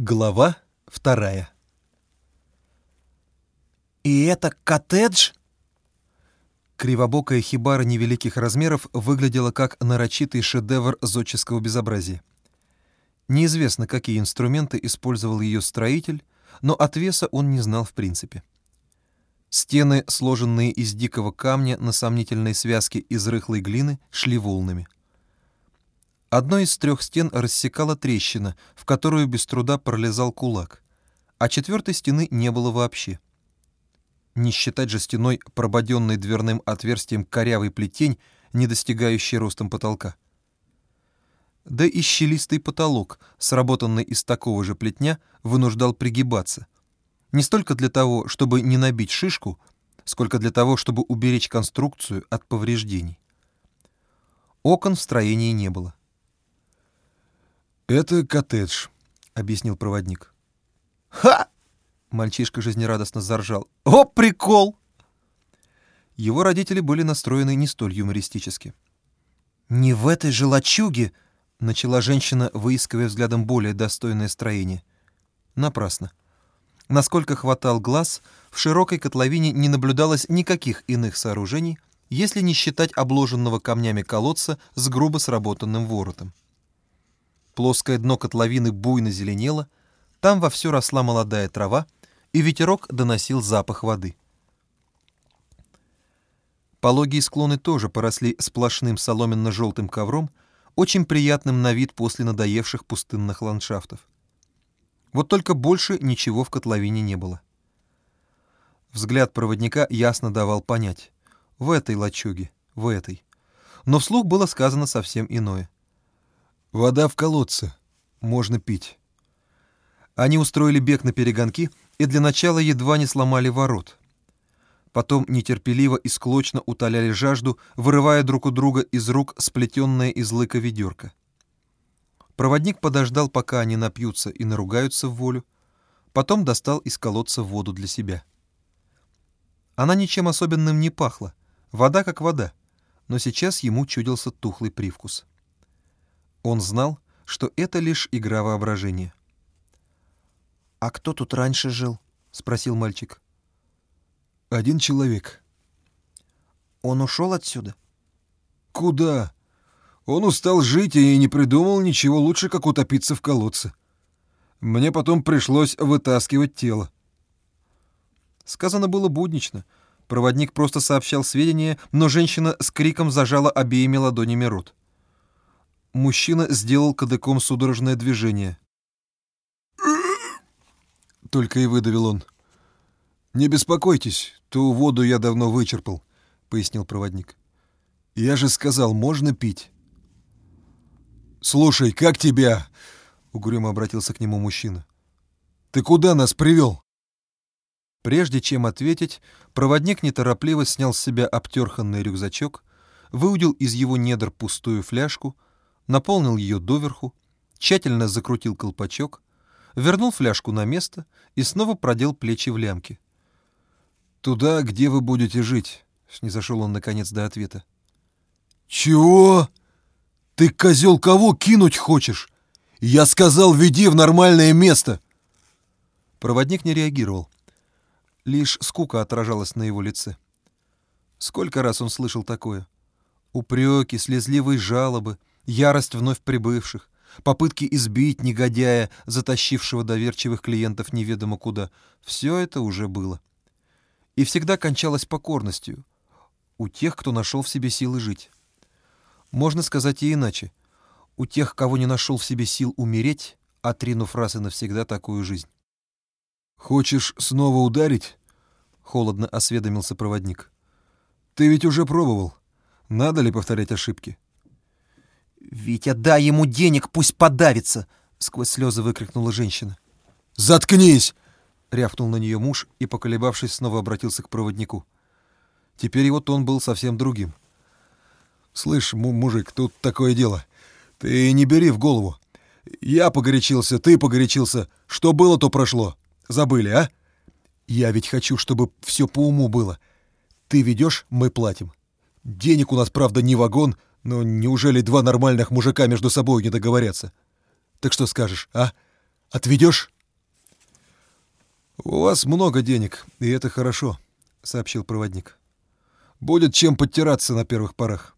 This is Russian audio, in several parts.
Глава вторая «И это коттедж?» Кривобокая хибара невеликих размеров выглядела как нарочитый шедевр зодческого безобразия. Неизвестно, какие инструменты использовал ее строитель, но от веса он не знал в принципе. Стены, сложенные из дикого камня на сомнительной связке из рыхлой глины, шли волнами. Одной из трех стен рассекала трещина, в которую без труда пролезал кулак, а четвертой стены не было вообще. Не считать же стеной, прободенной дверным отверстием корявый плетень, не достигающий ростом потолка. Да и щелистый потолок, сработанный из такого же плетня, вынуждал пригибаться. Не столько для того, чтобы не набить шишку, сколько для того, чтобы уберечь конструкцию от повреждений. Окон в строении не было. «Это коттедж», — объяснил проводник. «Ха!» — мальчишка жизнерадостно заржал. «О, прикол!» Его родители были настроены не столь юмористически. «Не в этой же лачуге!» — начала женщина, выискивая взглядом более достойное строение. Напрасно. Насколько хватал глаз, в широкой котловине не наблюдалось никаких иных сооружений, если не считать обложенного камнями колодца с грубо сработанным воротом. Плоское дно котловины буйно зеленело, там вовсю росла молодая трава, и ветерок доносил запах воды. Пологие склоны тоже поросли сплошным соломенно-желтым ковром, очень приятным на вид после надоевших пустынных ландшафтов. Вот только больше ничего в котловине не было. Взгляд проводника ясно давал понять. В этой лачуге, в этой. Но вслух было сказано совсем иное. Вода в колодце. Можно пить. Они устроили бег на перегонки и для начала едва не сломали ворот. Потом нетерпеливо и склочно утоляли жажду, вырывая друг у друга из рук сплетенное из лыка ведерко. Проводник подождал, пока они напьются и наругаются в волю, потом достал из колодца воду для себя. Она ничем особенным не пахла, вода как вода, но сейчас ему чудился тухлый привкус. Он знал, что это лишь игра воображения. «А кто тут раньше жил?» — спросил мальчик. «Один человек». «Он ушел отсюда?» «Куда? Он устал жить и не придумал ничего лучше, как утопиться в колодце. Мне потом пришлось вытаскивать тело». Сказано было буднично. Проводник просто сообщал сведения, но женщина с криком зажала обеими ладонями рот. Мужчина сделал кадыком судорожное движение. Только и выдавил он. «Не беспокойтесь, ту воду я давно вычерпал», — пояснил проводник. «Я же сказал, можно пить». «Слушай, как тебя?» — угрюмо обратился к нему мужчина. «Ты куда нас привел?» Прежде чем ответить, проводник неторопливо снял с себя обтерханный рюкзачок, выудил из его недр пустую фляжку — наполнил ее доверху, тщательно закрутил колпачок, вернул фляжку на место и снова продел плечи в лямки. «Туда, где вы будете жить», — снизошел он наконец до ответа. «Чего? Ты, козел, кого кинуть хочешь? Я сказал, веди в нормальное место!» Проводник не реагировал. Лишь скука отражалась на его лице. Сколько раз он слышал такое? Упреки, слезливые жалобы, ярость вновь прибывших, попытки избить негодяя, затащившего доверчивых клиентов неведомо куда. Все это уже было. И всегда кончалось покорностью у тех, кто нашел в себе силы жить. Можно сказать и иначе. У тех, кого не нашел в себе сил умереть, отринув раз и навсегда такую жизнь. «Хочешь снова ударить?» — холодно осведомился проводник. «Ты ведь уже пробовал. Надо ли повторять ошибки?» «Витя, дай ему денег, пусть подавится!» — сквозь слезы выкрикнула женщина. «Заткнись!» — рявкнул на нее муж и, поколебавшись, снова обратился к проводнику. Теперь его тон был совсем другим. «Слышь, мужик, тут такое дело. Ты не бери в голову. Я погорячился, ты погорячился. Что было, то прошло. Забыли, а? Я ведь хочу, чтобы все по уму было. Ты ведешь, мы платим. Денег у нас, правда, не вагон, но неужели два нормальных мужика между собой не договорятся? Так что скажешь, а? Отведешь?» «У вас много денег, и это хорошо», — сообщил проводник. «Будет чем подтираться на первых порах.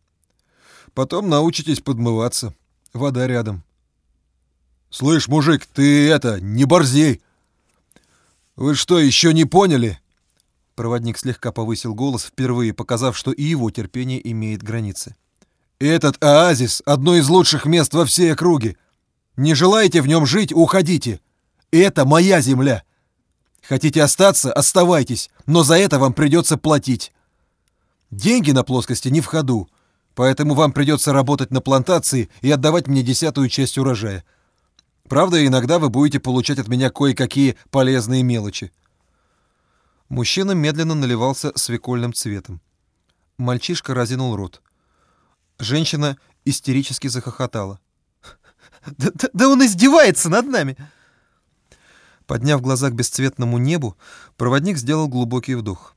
Потом научитесь подмываться. Вода рядом». «Слышь, мужик, ты это, не борзей!» «Вы что, еще не поняли?» Проводник слегка повысил голос, впервые показав, что и его терпение имеет границы. «Этот оазис — одно из лучших мест во всей округе. Не желаете в нем жить — уходите. Это моя земля. Хотите остаться — оставайтесь, но за это вам придется платить. Деньги на плоскости не в ходу, поэтому вам придется работать на плантации и отдавать мне десятую часть урожая. Правда, иногда вы будете получать от меня кое-какие полезные мелочи». Мужчина медленно наливался свекольным цветом. Мальчишка разинул рот. Женщина истерически захохотала. Да, да, да он издевается над нами!» Подняв глаза к бесцветному небу, проводник сделал глубокий вдох.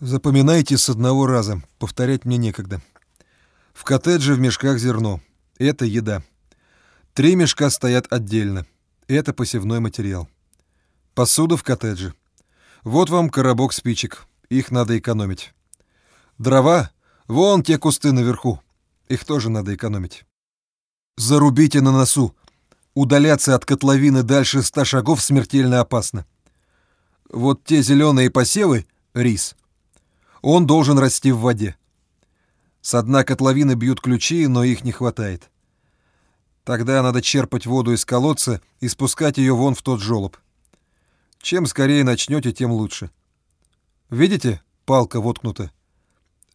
«Запоминайте с одного раза, повторять мне некогда. В коттедже в мешках зерно. Это еда. Три мешка стоят отдельно. Это посевной материал. Посуда в коттедже. Вот вам коробок спичек. Их надо экономить. Дрова — вон те кусты наверху. Их тоже надо экономить. Зарубите на носу. Удаляться от котловины дальше ста шагов смертельно опасно. Вот те зеленые посевы — рис. Он должен расти в воде. С дна котловины бьют ключи, но их не хватает. Тогда надо черпать воду из колодца и спускать ее вон в тот желоб. Чем скорее начнете, тем лучше. Видите, палка воткнута?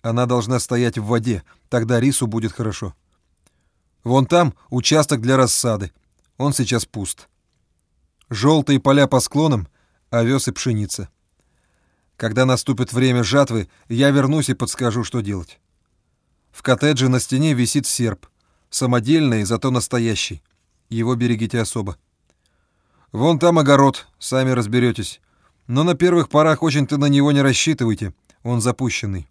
Она должна стоять в воде, тогда рису будет хорошо. Вон там участок для рассады. Он сейчас пуст. Желтые поля по склонам, овес и пшеница. Когда наступит время жатвы, я вернусь и подскажу, что делать. В коттедже на стене висит серп. Самодельный, зато настоящий. Его берегите особо. Вон там огород, сами разберетесь. Но на первых порах очень-то на него не рассчитывайте. Он запущенный.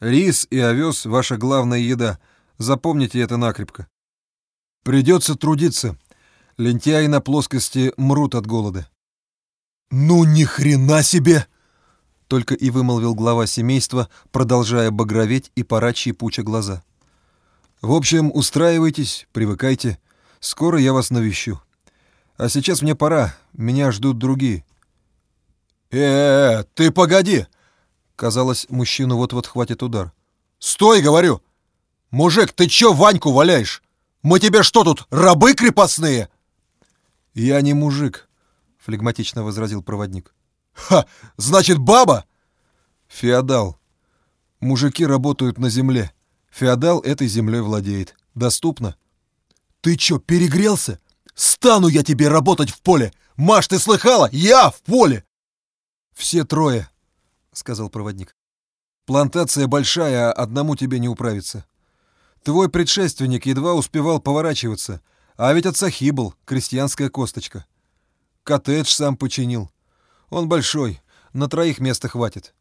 Рис и овес — ваша главная еда — Запомните это накрепко. Придется трудиться. Лентяи на плоскости мрут от голода. «Ну ни хрена себе!» Только и вымолвил глава семейства, продолжая багроветь и порачьи пуча глаза. «В общем, устраивайтесь, привыкайте. Скоро я вас навещу. А сейчас мне пора, меня ждут другие». «Э, -э ты погоди!» Казалось, мужчину вот-вот хватит удар. «Стой, говорю! «Мужик, ты чё Ваньку валяешь? Мы тебе что тут, рабы крепостные?» «Я не мужик», — флегматично возразил проводник. «Ха! Значит, баба?» «Феодал. Мужики работают на земле. Феодал этой землей владеет. Доступно». «Ты чё, перегрелся? Стану я тебе работать в поле! Маш, ты слыхала? Я в поле!» «Все трое», — сказал проводник. «Плантация большая, а одному тебе не управиться. Твой предшественник едва успевал поворачиваться, а ведь от Сахи был, крестьянская косточка. Коттедж сам починил. Он большой, на троих места хватит.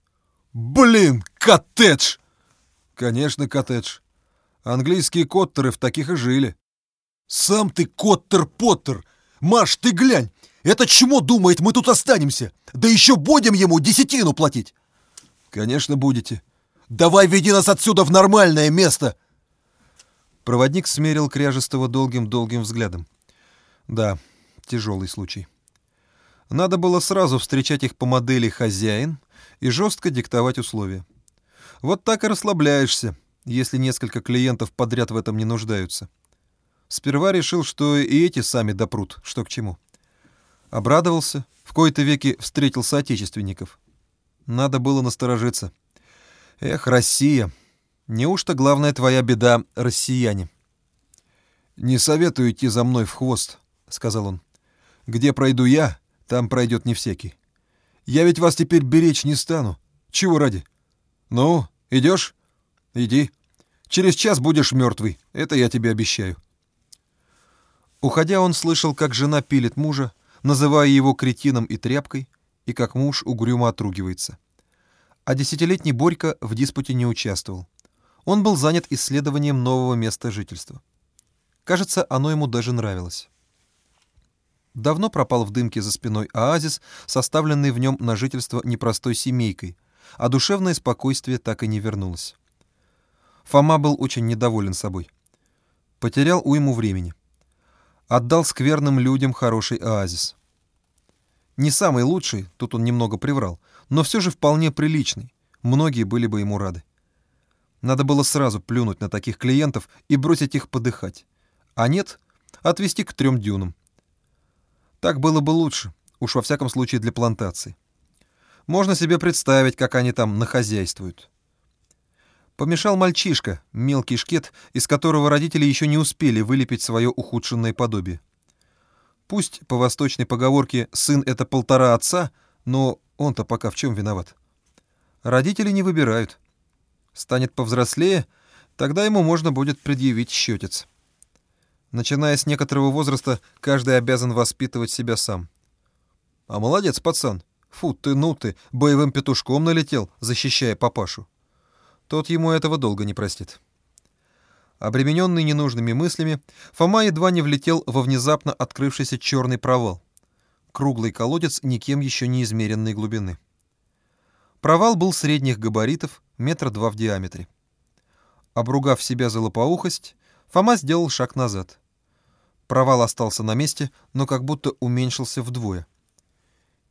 Блин, коттедж! Конечно, коттедж. Английские коттеры в таких и жили. Сам ты коттер-поттер! Маш, ты глянь! Это чмо думает, мы тут останемся! Да еще будем ему десятину платить! Конечно, будете. Давай веди нас отсюда в нормальное место! Проводник смерил Кряжестого долгим-долгим взглядом. Да, тяжелый случай. Надо было сразу встречать их по модели «хозяин» и жестко диктовать условия. Вот так и расслабляешься, если несколько клиентов подряд в этом не нуждаются. Сперва решил, что и эти сами допрут, что к чему. Обрадовался, в кои-то веки встретил соотечественников. Надо было насторожиться. Эх, Россия! Неужто главная твоя беда — россияне? «Не советую идти за мной в хвост», — сказал он. «Где пройду я, там пройдет не всякий. Я ведь вас теперь беречь не стану. Чего ради? Ну, идешь? Иди. Через час будешь мертвый, это я тебе обещаю». Уходя, он слышал, как жена пилит мужа, называя его кретином и тряпкой, и как муж угрюмо отругивается. А десятилетний Борька в диспуте не участвовал. Он был занят исследованием нового места жительства. Кажется, оно ему даже нравилось. Давно пропал в дымке за спиной оазис, составленный в нем на жительство непростой семейкой, а душевное спокойствие так и не вернулось. Фома был очень недоволен собой. Потерял уйму времени. Отдал скверным людям хороший оазис. Не самый лучший, тут он немного приврал, но все же вполне приличный. Многие были бы ему рады. Надо было сразу плюнуть на таких клиентов и бросить их подыхать. А нет, отвезти к трем дюнам. Так было бы лучше, уж во всяком случае для плантации. Можно себе представить, как они там нахозяйствуют. Помешал мальчишка, мелкий шкет, из которого родители еще не успели вылепить свое ухудшенное подобие. Пусть по восточной поговорке «сын — это полтора отца», но он-то пока в чем виноват? Родители не выбирают. Станет повзрослее, тогда ему можно будет предъявить счетец. Начиная с некоторого возраста, каждый обязан воспитывать себя сам. А молодец, пацан. Фу ты, ну ты, боевым петушком налетел, защищая папашу. Тот ему этого долго не простит. Обремененный ненужными мыслями, Фома едва не влетел во внезапно открывшийся черный провал. Круглый колодец никем еще не измеренной глубины. Провал был средних габаритов, метра два в диаметре. Обругав себя за лопоухость, Фома сделал шаг назад. Провал остался на месте, но как будто уменьшился вдвое.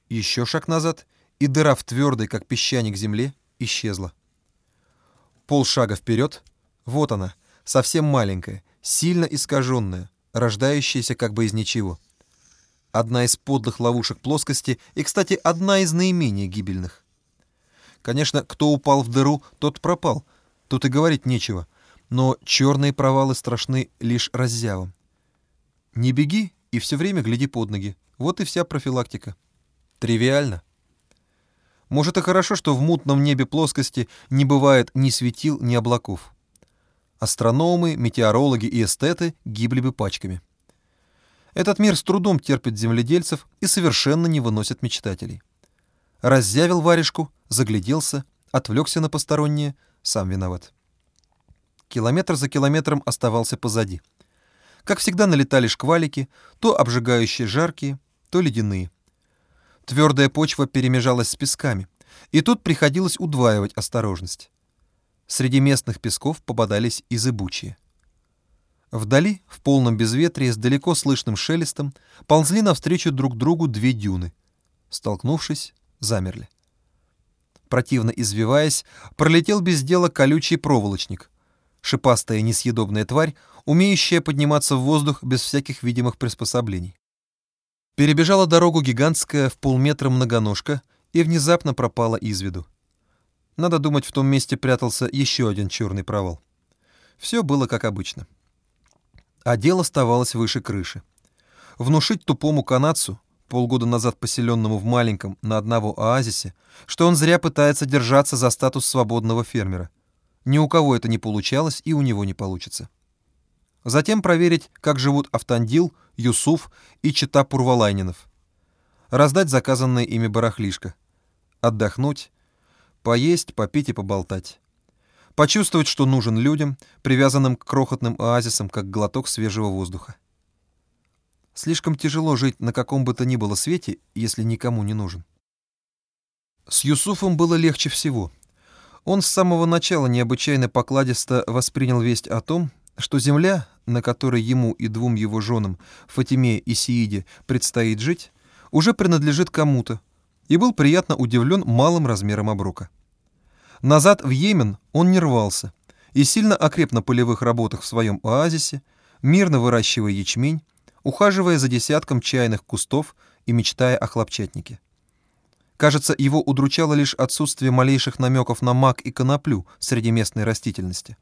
Еще шаг назад, и дыра в твердой, как песчаник земле, исчезла. Полшага вперед, вот она, совсем маленькая, сильно искаженная, рождающаяся как бы из ничего. Одна из подлых ловушек плоскости и, кстати, одна из наименее гибельных. Конечно, кто упал в дыру, тот пропал. Тут и говорить нечего. Но черные провалы страшны лишь раззявом. Не беги и все время гляди под ноги. Вот и вся профилактика. Тривиально. Может и хорошо, что в мутном небе плоскости не бывает ни светил, ни облаков. Астрономы, метеорологи и эстеты гибли бы пачками. Этот мир с трудом терпит земледельцев и совершенно не выносит мечтателей. Раззявил варежку, загляделся, отвлекся на постороннее, сам виноват. Километр за километром оставался позади. Как всегда налетали шквалики, то обжигающие жаркие, то ледяные. Твердая почва перемежалась с песками, и тут приходилось удваивать осторожность. Среди местных песков попадались и зыбучие. Вдали, в полном безветрии, с далеко слышным шелестом, ползли навстречу друг другу две дюны. Столкнувшись, замерли. Противно извиваясь, пролетел без дела колючий проволочник. Шипастая несъедобная тварь, умеющая подниматься в воздух без всяких видимых приспособлений. Перебежала дорогу гигантская в полметра многоножка и внезапно пропала из виду. Надо думать, в том месте прятался еще один черный провал. Все было как обычно. А дело оставалось выше крыши. Внушить тупому канадцу, полгода назад поселенному в маленьком на одного оазисе, что он зря пытается держаться за статус свободного фермера. Ни у кого это не получалось и у него не получится. Затем проверить, как живут Автандил, Юсуф и чита Пурвалайнинов. Раздать заказанное ими барахлишко. Отдохнуть, поесть, попить и поболтать. Почувствовать, что нужен людям, привязанным к крохотным оазисам, как глоток свежего воздуха. Слишком тяжело жить на каком бы то ни было свете, если никому не нужен. С Юсуфом было легче всего. Он с самого начала необычайно покладисто воспринял весть о том, что земля, на которой ему и двум его женам, Фатиме и Сииде, предстоит жить, уже принадлежит кому-то, и был приятно удивлен малым размером оброка. Назад в Йемен он не рвался и сильно окреп на полевых работах в своем оазисе, мирно выращивая ячмень, ухаживая за десятком чайных кустов и мечтая о хлопчатнике. Кажется, его удручало лишь отсутствие малейших намеков на мак и коноплю среди местной растительности.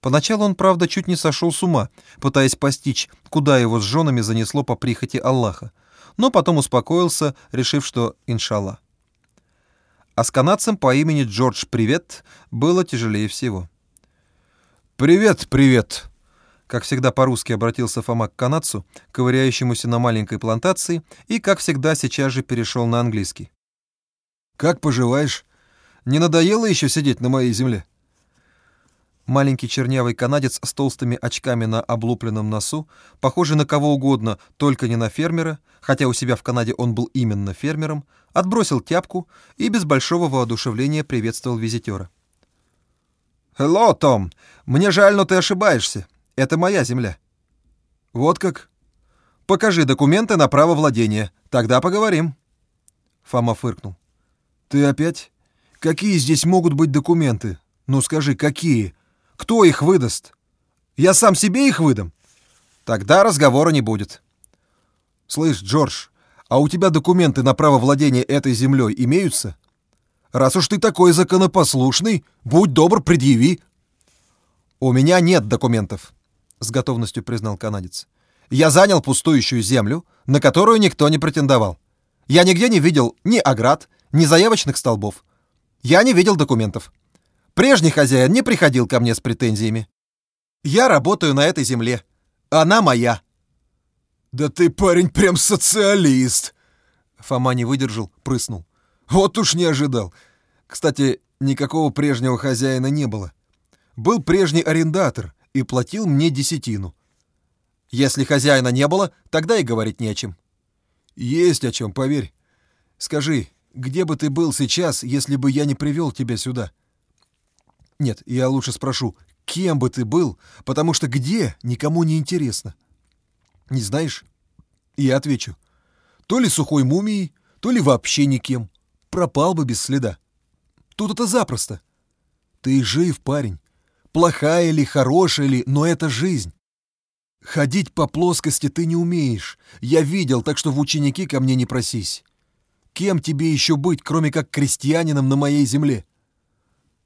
Поначалу он, правда, чуть не сошел с ума, пытаясь постичь, куда его с женами занесло по прихоти Аллаха, но потом успокоился, решив, что иншалла. А с канадцем по имени Джордж Привет было тяжелее всего. «Привет, привет!» Как всегда по-русски обратился Фома к канадцу, ковыряющемуся на маленькой плантации, и, как всегда, сейчас же перешел на английский. «Как поживаешь? Не надоело еще сидеть на моей земле?» Маленький чернявый канадец с толстыми очками на облупленном носу, похожий на кого угодно, только не на фермера, хотя у себя в Канаде он был именно фермером, отбросил тяпку и без большого воодушевления приветствовал визитера. «Хелло, Том! Мне жаль, но ты ошибаешься. Это моя земля». «Вот как? Покажи документы на право владения, тогда поговорим». Фома фыркнул. «Ты опять? Какие здесь могут быть документы? Ну скажи, какие?» Кто их выдаст? Я сам себе их выдам? Тогда разговора не будет. Слышь, Джордж, а у тебя документы на право владения этой землей имеются? Раз уж ты такой законопослушный, будь добр, предъяви. У меня нет документов, с готовностью признал канадец. Я занял пустующую землю, на которую никто не претендовал. Я нигде не видел ни оград, ни заявочных столбов. Я не видел документов. Прежний хозяин не приходил ко мне с претензиями. Я работаю на этой земле. Она моя. Да ты, парень, прям социалист. Фома не выдержал, прыснул. Вот уж не ожидал. Кстати, никакого прежнего хозяина не было. Был прежний арендатор и платил мне десятину. Если хозяина не было, тогда и говорить не о чем. Есть о чем, поверь. Скажи, где бы ты был сейчас, если бы я не привел тебя сюда? — нет, я лучше спрошу, кем бы ты был, потому что где, никому не интересно. Не знаешь? Я отвечу. То ли сухой мумией, то ли вообще никем. Пропал бы без следа. Тут это запросто. Ты жив, парень. Плохая ли, хорошая ли, но это жизнь. Ходить по плоскости ты не умеешь. Я видел, так что в ученики ко мне не просись. Кем тебе еще быть, кроме как крестьянином на моей земле?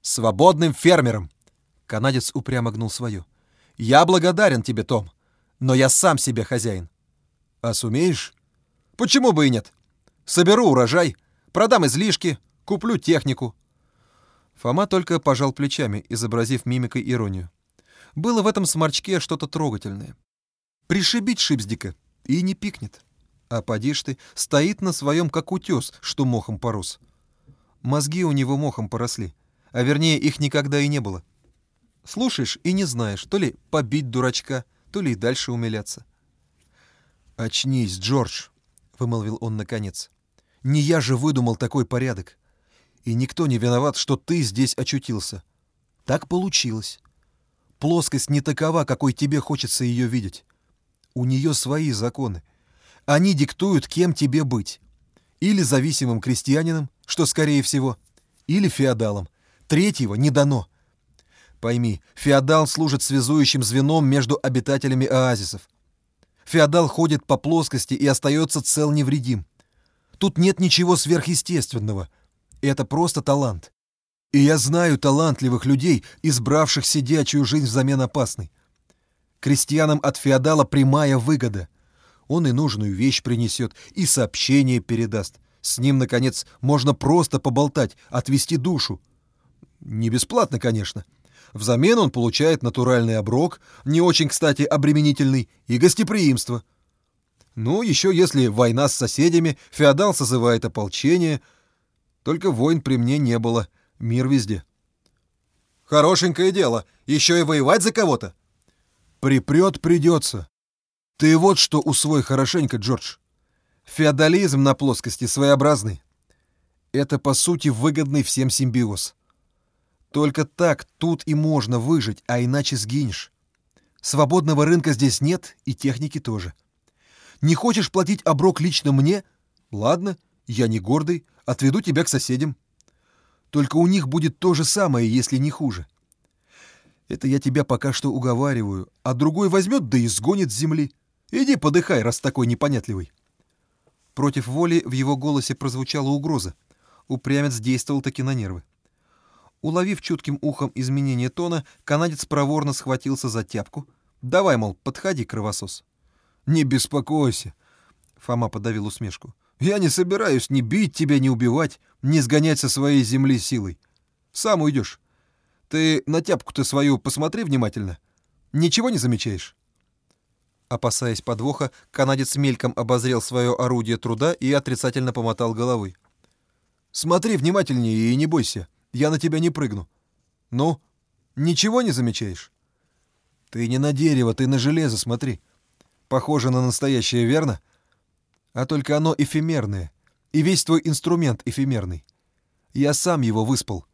Свободным фермером!» Канадец упрямо гнул свое. «Я благодарен тебе, Том, но я сам себе хозяин». «А сумеешь?» «Почему бы и нет? Соберу урожай, продам излишки, куплю технику». Фома только пожал плечами, изобразив мимикой иронию. Было в этом сморчке что-то трогательное. Пришибить Шипздика и не пикнет. А подишь ты, стоит на своем, как утес, что мохом порос. Мозги у него мохом поросли а вернее их никогда и не было. Слушаешь и не знаешь, то ли побить дурачка, то ли и дальше умиляться. «Очнись, Джордж», — вымолвил он наконец. «Не я же выдумал такой порядок. И никто не виноват, что ты здесь очутился. Так получилось. Плоскость не такова, какой тебе хочется ее видеть. У нее свои законы. Они диктуют, кем тебе быть. Или зависимым крестьянином, что скорее всего, или феодалом, Третьего не дано. Пойми, феодал служит связующим звеном между обитателями оазисов. Феодал ходит по плоскости и остается цел невредим. Тут нет ничего сверхъестественного. Это просто талант. И я знаю талантливых людей, избравших сидячую жизнь взамен опасной. Крестьянам от феодала прямая выгода. Он и нужную вещь принесет, и сообщение передаст. С ним, наконец, можно просто поболтать, отвести душу. Не бесплатно, конечно. Взамен он получает натуральный оброк, не очень, кстати, обременительный, и гостеприимство. Ну, еще если война с соседями, феодал созывает ополчение. Только войн при мне не было, мир везде. Хорошенькое дело, еще и воевать за кого-то. Припрет придется. Ты вот что усвой хорошенько, Джордж. Феодализм на плоскости своеобразный. Это, по сути, выгодный всем симбиоз. Только так тут и можно выжить, а иначе сгинешь. Свободного рынка здесь нет, и техники тоже. Не хочешь платить оброк лично мне? Ладно, я не гордый, отведу тебя к соседям. Только у них будет то же самое, если не хуже. Это я тебя пока что уговариваю, а другой возьмет да и сгонит с земли. Иди подыхай, раз такой непонятливый. Против воли в его голосе прозвучала угроза. Упрямец действовал таки на нервы. Уловив чутким ухом изменение тона, канадец проворно схватился за тяпку. «Давай, мол, подходи, кровосос». «Не беспокойся», — Фома подавил усмешку. «Я не собираюсь ни бить тебя, ни убивать, ни сгонять со своей земли силой. Сам уйдешь. Ты на тяпку-то свою посмотри внимательно. Ничего не замечаешь?» Опасаясь подвоха, канадец мельком обозрел свое орудие труда и отрицательно помотал головой. «Смотри внимательнее и не бойся», я на тебя не прыгну. Ну, Ничего не замечаешь? Ты не на дерево, ты на железо смотри. Похоже на настоящее, верно? А только оно эфемерное, и весь твой инструмент эфемерный. Я сам его выспал.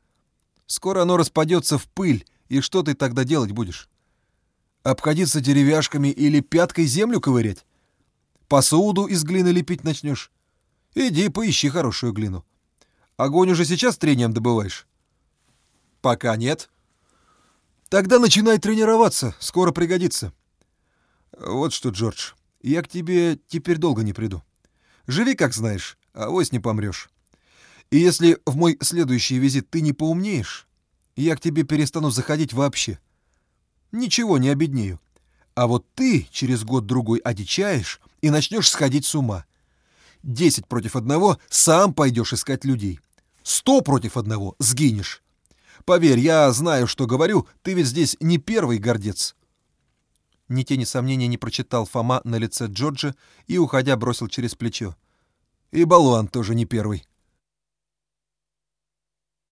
Скоро оно распадется в пыль, и что ты тогда делать будешь? Обходиться деревяшками или пяткой землю ковырять? Посуду из глины лепить начнешь? Иди поищи хорошую глину. Огонь уже сейчас трением добываешь? Пока нет. Тогда начинай тренироваться, скоро пригодится. Вот что, Джордж, я к тебе теперь долго не приду. Живи, как знаешь, а вось не помрешь. И если в мой следующий визит ты не поумнеешь, я к тебе перестану заходить вообще. Ничего не обеднею. А вот ты через год-другой одичаешь и начнешь сходить с ума. Десять против одного сам пойдешь искать людей. Сто против одного сгинешь. Поверь, я знаю, что говорю, ты ведь здесь не первый гордец. Ни тени сомнения не прочитал Фома на лице Джорджа и, уходя, бросил через плечо. И болван тоже не первый.